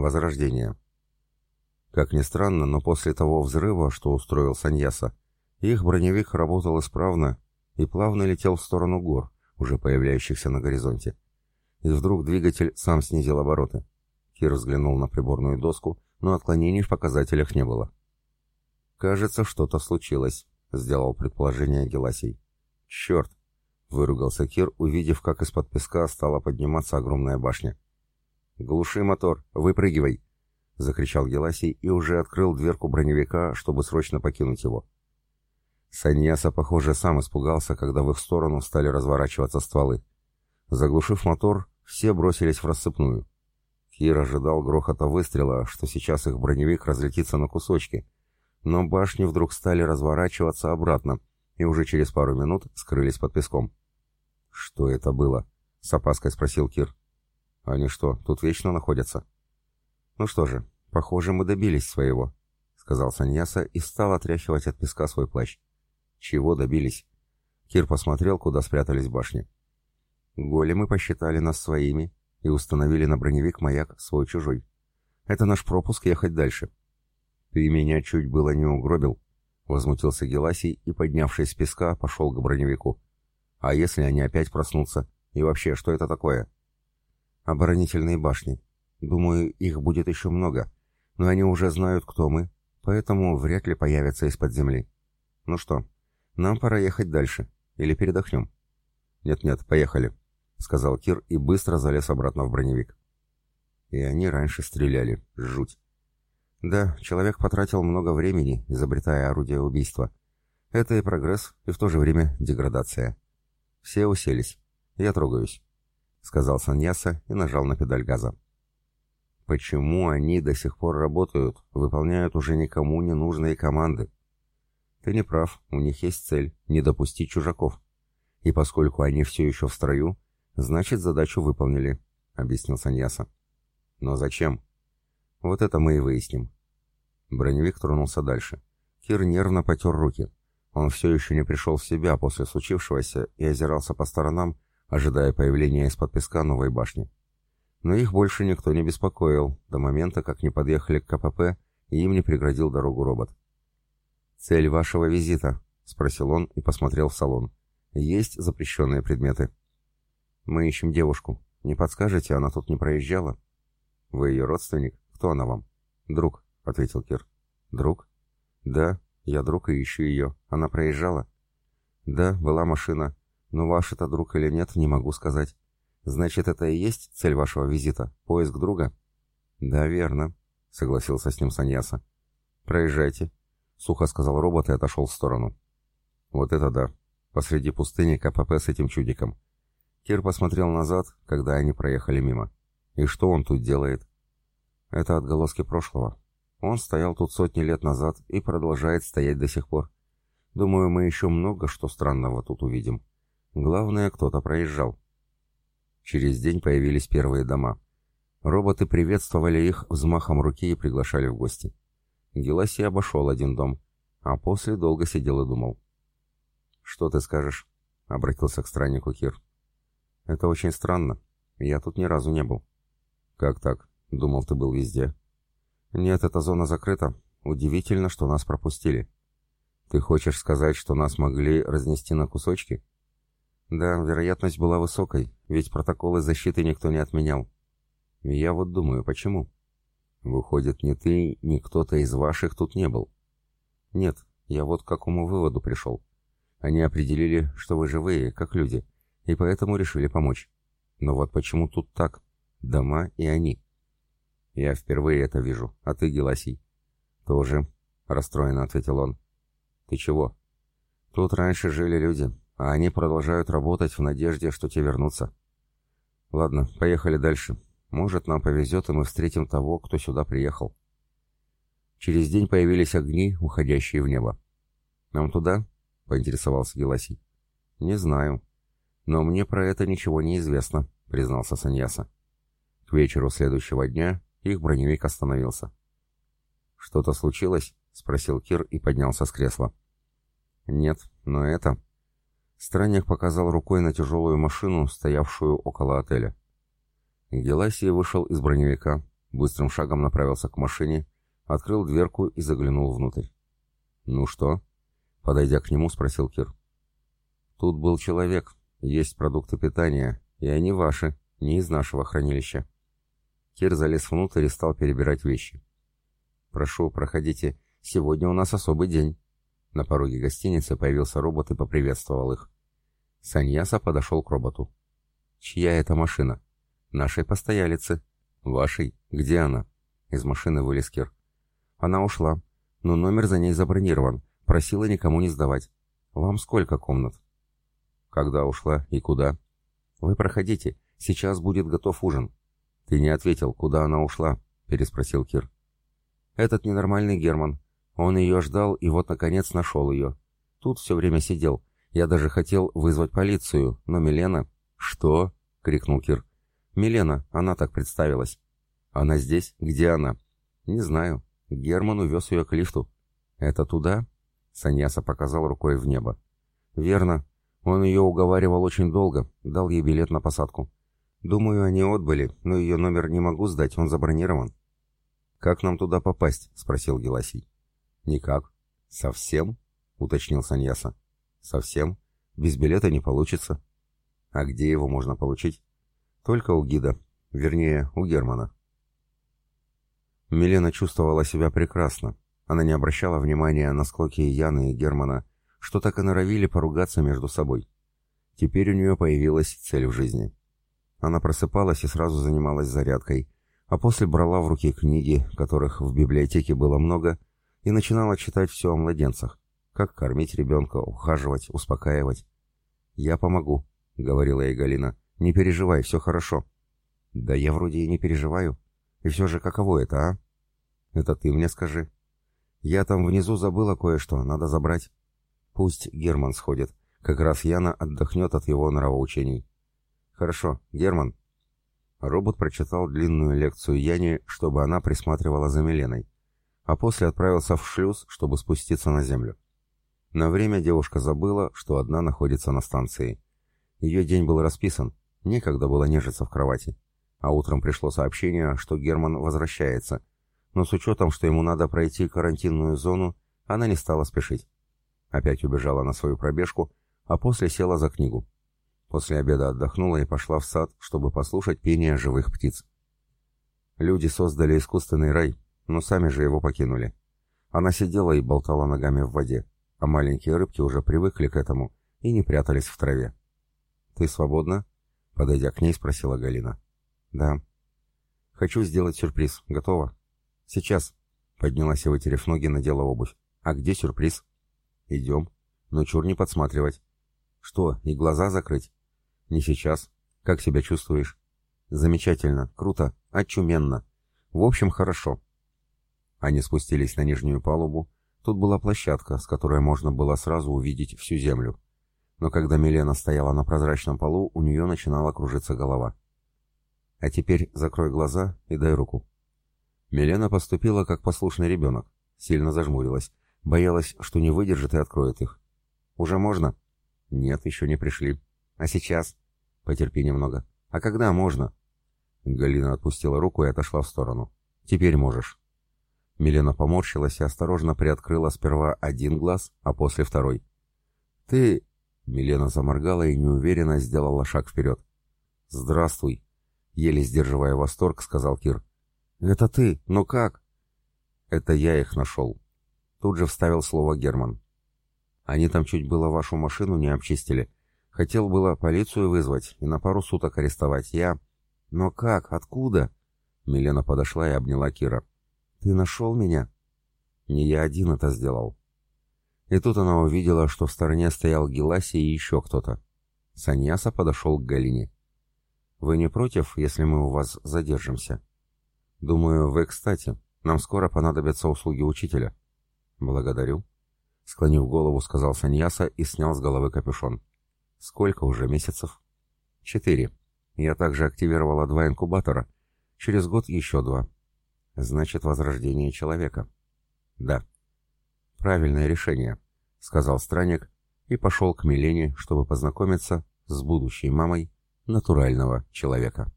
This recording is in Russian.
Возрождение. Как ни странно, но после того взрыва, что устроил Саньяса, их броневик работал исправно и плавно летел в сторону гор, уже появляющихся на горизонте. И вдруг двигатель сам снизил обороты. Кир взглянул на приборную доску, но отклонений в показателях не было. «Кажется, что-то случилось», — сделал предположение Геласий. «Черт!» — выругался Кир, увидев, как из-под песка стала подниматься огромная башня. «Глуши мотор, выпрыгивай!» — закричал Геласий и уже открыл дверку броневика, чтобы срочно покинуть его. Саньяса, похоже, сам испугался, когда в их сторону стали разворачиваться стволы. Заглушив мотор, все бросились в рассыпную. Кир ожидал грохота выстрела, что сейчас их броневик разлетится на кусочки, но башни вдруг стали разворачиваться обратно, и уже через пару минут скрылись под песком. «Что это было?» — с опаской спросил Кир. «Они что, тут вечно находятся?» «Ну что же, похоже, мы добились своего», — сказал Саньяса и стал отряхивать от песка свой плащ. «Чего добились?» Кир посмотрел, куда спрятались башни. «Големы посчитали нас своими и установили на броневик маяк свой-чужой. Это наш пропуск ехать дальше». «Ты меня чуть было не угробил», — возмутился Геласий и, поднявшись с песка, пошел к броневику. «А если они опять проснутся? И вообще, что это такое?» «Оборонительные башни. Думаю, их будет еще много, но они уже знают, кто мы, поэтому вряд ли появятся из-под земли. Ну что, нам пора ехать дальше. Или передохнем?» «Нет-нет, поехали», — сказал Кир и быстро залез обратно в броневик. И они раньше стреляли. Жуть. Да, человек потратил много времени, изобретая орудие убийства. Это и прогресс, и в то же время деградация. Все уселись. Я трогаюсь, — сказал Саньяса и нажал на педаль газа. Почему они до сих пор работают, выполняют уже никому не нужные команды? Ты не прав, у них есть цель — не допустить чужаков. И поскольку они все еще в строю, значит, задачу выполнили, — объяснил Саньяса. Но зачем? Вот это мы и выясним. Броневик тронулся дальше. Кир нервно потер руки. Он все еще не пришел в себя после случившегося и озирался по сторонам, ожидая появления из-под песка новой башни. Но их больше никто не беспокоил, до момента, как не подъехали к КПП, и им не преградил дорогу робот. «Цель вашего визита?» — спросил он и посмотрел в салон. «Есть запрещенные предметы?» «Мы ищем девушку. Не подскажете, она тут не проезжала?» «Вы ее родственник? Кто она вам?» «Друг», — ответил Кир. «Друг?» «Да, я друг и ищу ее. Она проезжала?» «Да, была машина. Но ваш это друг или нет, не могу сказать. Значит, это и есть цель вашего визита? Поиск друга?» «Да, верно», — согласился с ним Саньяса. «Проезжайте», Сухо сказал робот и отошел в сторону. Вот это да. Посреди пустыни КПП с этим чудиком. Кир посмотрел назад, когда они проехали мимо. И что он тут делает? Это отголоски прошлого. Он стоял тут сотни лет назад и продолжает стоять до сих пор. Думаю, мы еще много что странного тут увидим. Главное, кто-то проезжал. Через день появились первые дома. Роботы приветствовали их взмахом руки и приглашали в гости. Геласий обошел один дом, а после долго сидел и думал. «Что ты скажешь?» — обратился к страннику Кир. «Это очень странно. Я тут ни разу не был». «Как так? Думал, ты был везде». «Нет, эта зона закрыта. Удивительно, что нас пропустили». «Ты хочешь сказать, что нас могли разнести на кусочки?» «Да, вероятность была высокой, ведь протоколы защиты никто не отменял». «Я вот думаю, почему?» Выходит, ни ты, ни кто-то из ваших тут не был. Нет, я вот к какому выводу пришел. Они определили, что вы живые, как люди, и поэтому решили помочь. Но вот почему тут так? Дома и они. Я впервые это вижу, а ты, Геласий? Тоже, расстроенно ответил он. Ты чего? Тут раньше жили люди, а они продолжают работать в надежде, что те вернутся. Ладно, поехали дальше. Может, нам повезет, и мы встретим того, кто сюда приехал. Через день появились огни, уходящие в небо. «Нам туда?» — поинтересовался Геласий. «Не знаю. Но мне про это ничего не известно», — признался Саньяса. К вечеру следующего дня их броневик остановился. «Что-то случилось?» — спросил Кир и поднялся с кресла. «Нет, но это...» Странник показал рукой на тяжелую машину, стоявшую около отеля. Геласий вышел из броневика, быстрым шагом направился к машине, открыл дверку и заглянул внутрь. «Ну что?» — подойдя к нему, спросил Кир. «Тут был человек, есть продукты питания, и они ваши, не из нашего хранилища». Кир залез внутрь и стал перебирать вещи. «Прошу, проходите. Сегодня у нас особый день». На пороге гостиницы появился робот и поприветствовал их. Саньяса подошел к роботу. «Чья это машина?» «Нашей постоялицы». «Вашей? Где она?» Из машины вылез Кир. «Она ушла, но номер за ней забронирован. Просила никому не сдавать. Вам сколько комнат?» «Когда ушла и куда?» «Вы проходите. Сейчас будет готов ужин». «Ты не ответил, куда она ушла?» — переспросил Кир. «Этот ненормальный Герман. Он ее ждал и вот, наконец, нашел ее. Тут все время сидел. Я даже хотел вызвать полицию, но Милена...» «Что?» — крикнул Кир. «Милена, она так представилась». «Она здесь? Где она?» «Не знаю. Герман увез ее к лифту». «Это туда?» Саньяса показал рукой в небо. «Верно. Он ее уговаривал очень долго, дал ей билет на посадку. Думаю, они отбыли, но ее номер не могу сдать, он забронирован». «Как нам туда попасть?» — спросил Геласий. «Никак». «Совсем?» — уточнил Саньяса. «Совсем. Без билета не получится». «А где его можно получить?» «Только у гида. Вернее, у Германа». Милена чувствовала себя прекрасно. Она не обращала внимания на склоки Яны и Германа, что так и норовили поругаться между собой. Теперь у нее появилась цель в жизни. Она просыпалась и сразу занималась зарядкой, а после брала в руки книги, которых в библиотеке было много, и начинала читать все о младенцах. Как кормить ребенка, ухаживать, успокаивать. «Я помогу», — говорила ей Галина. «Не переживай, все хорошо». «Да я вроде и не переживаю. И все же каково это, а?» «Это ты мне скажи». «Я там внизу забыла кое-что, надо забрать». Пусть Герман сходит. Как раз Яна отдохнет от его нравоучений. Хорошо, Герман. Робот прочитал длинную лекцию Яне, чтобы она присматривала за Миленой, а после отправился в шлюз, чтобы спуститься на землю. На время девушка забыла, что одна находится на станции. Ее день был расписан, некогда было нежиться в кровати. А утром пришло сообщение, что Герман возвращается, но с учетом, что ему надо пройти карантинную зону, она не стала спешить. Опять убежала на свою пробежку, а после села за книгу. После обеда отдохнула и пошла в сад, чтобы послушать пение живых птиц. Люди создали искусственный рай, но сами же его покинули. Она сидела и болтала ногами в воде, а маленькие рыбки уже привыкли к этому и не прятались в траве. «Ты свободна?» — подойдя к ней, спросила Галина. «Да». «Хочу сделать сюрприз. Готова?» «Сейчас». Поднялась и, вытерев ноги, надела обувь. «А где сюрприз?» «Идем. Но чур не подсматривать». «Что, и глаза закрыть?» «Не сейчас. Как себя чувствуешь?» «Замечательно. Круто. Очуменно. В общем, хорошо». Они спустились на нижнюю палубу. Тут была площадка, с которой можно было сразу увидеть всю землю. Но когда Милена стояла на прозрачном полу, у нее начинала кружиться голова. «А теперь закрой глаза и дай руку». Милена поступила как послушный ребенок, сильно зажмурилась, Боялась, что не выдержит и откроет их. «Уже можно?» «Нет, еще не пришли. А сейчас?» «Потерпи немного. А когда можно?» Галина отпустила руку и отошла в сторону. «Теперь можешь». Милена поморщилась и осторожно приоткрыла сперва один глаз, а после второй. «Ты...» Милена заморгала и неуверенно сделала шаг вперед. «Здравствуй», — еле сдерживая восторг, сказал Кир. «Это ты? Но как?» «Это я их нашел», Тут же вставил слово Герман. Они там чуть было вашу машину не обчистили. Хотел было полицию вызвать и на пару суток арестовать. Я... Но как? Откуда? Милена подошла и обняла Кира. Ты нашел меня? Не я один это сделал. И тут она увидела, что в стороне стоял Геласи и еще кто-то. Саньяса подошел к Галине. «Вы не против, если мы у вас задержимся?» «Думаю, вы кстати. Нам скоро понадобятся услуги учителя». «Благодарю», — склонив голову, сказал Саньяса и снял с головы капюшон. «Сколько уже месяцев?» «Четыре. Я также активировала два инкубатора. Через год еще два. Значит, возрождение человека». «Да». «Правильное решение», — сказал странник и пошел к Милене, чтобы познакомиться с будущей мамой натурального человека.